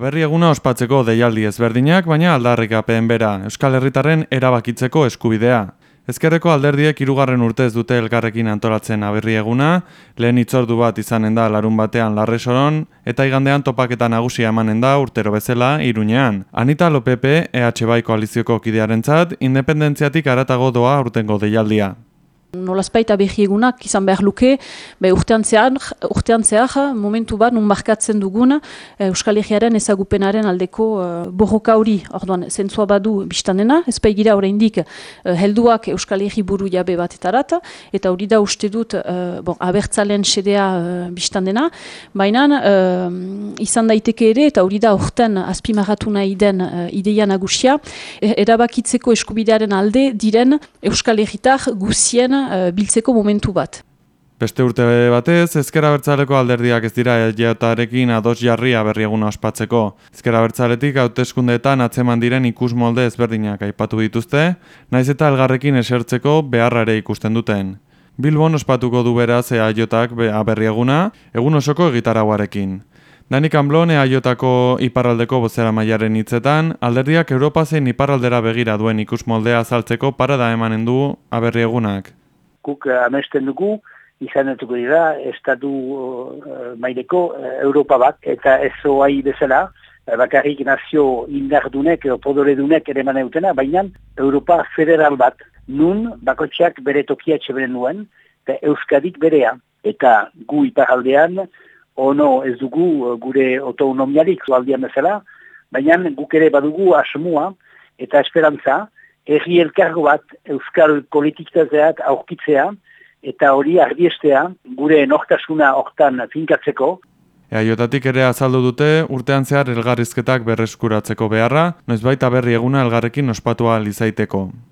Berri eguna ospatzeko deialdi ezberdinak, baina aldarrikapen bera, Euskal Herritarren erabakitzeko eskubidea. Ezkerreko alderdiek hirugarren urte ez dute elkarrekin antolatzen aberri eguna, lehen itzordu bat izanen da larun batean larresoron, eta igandean topaketa nagusia emanen da urtero bezala irunean. Anita Lopepe, EH Bai koalizioko kidearen zat, independentziatik aratago doa urtengo deialdia. Nolazpaita behi egunak izan behar luke, be urtean, zehar, urtean zehar, momentu bat, nun markatzen dugun eh, Euskal Herriaren ezagupenaren aldeko uh, borroka hori, orduan, zentzua badu biztanena, ez gira oraindik uh, helduak Euskal Herri buru jabe bat eta hori da uste dut, uh, bon, abertzalen sedea uh, biztanena, baina uh, izan daiteke ere, eta hori da urtean azpimarratu nahi den uh, ideia nagusia, erabakitzeko eskubidearen alde diren Euskal Herritar guzien uh, biltzeko momentu bat. Beste urte batez, ezkera bertzaleko alderdiak ez dira egiatarekin ados jarria berriaguna ospatzeko. Ezkera bertzaletik hauteskundeetan atzeman diren ikus molde ezberdinak aipatu dituzte, naiz eta elgarrekin esertzeko beharrare ikusten duten. Bilbon ospatuko du beraz eaiotak berriaguna, egun osoko egitaraguarekin. Danik Amblon eaiotako iparraldeko bozera maiaren hitzetan, alderdiak Europa zein iparraldera begira duen ikus moldea azaltzeko parada emanen du aberriegunak guk uh, amesten dugu, izan dutuko dira, estatu uh, maileko uh, Europa bat, eta ez oai bezala, bakarrik nazio indardunek, podoredunek ere maneutena, baina Europa federal bat, nun bakotxeak bere tokia txeberen duen, eta Euskadik berea, eta gu iparaldean, ono ez dugu gure autonomialik zualdian bezala, baina guk ere badugu asmua eta esperantza, erri elkargo bat euskal politiktazeak aurkitzea eta hori ardiestea gure nortasuna hortan finkatzeko. Eaiotatik ere azaldu dute urtean zehar elgarrizketak berreskuratzeko beharra, noiz baita berri eguna elgarrekin ospatua lizaiteko.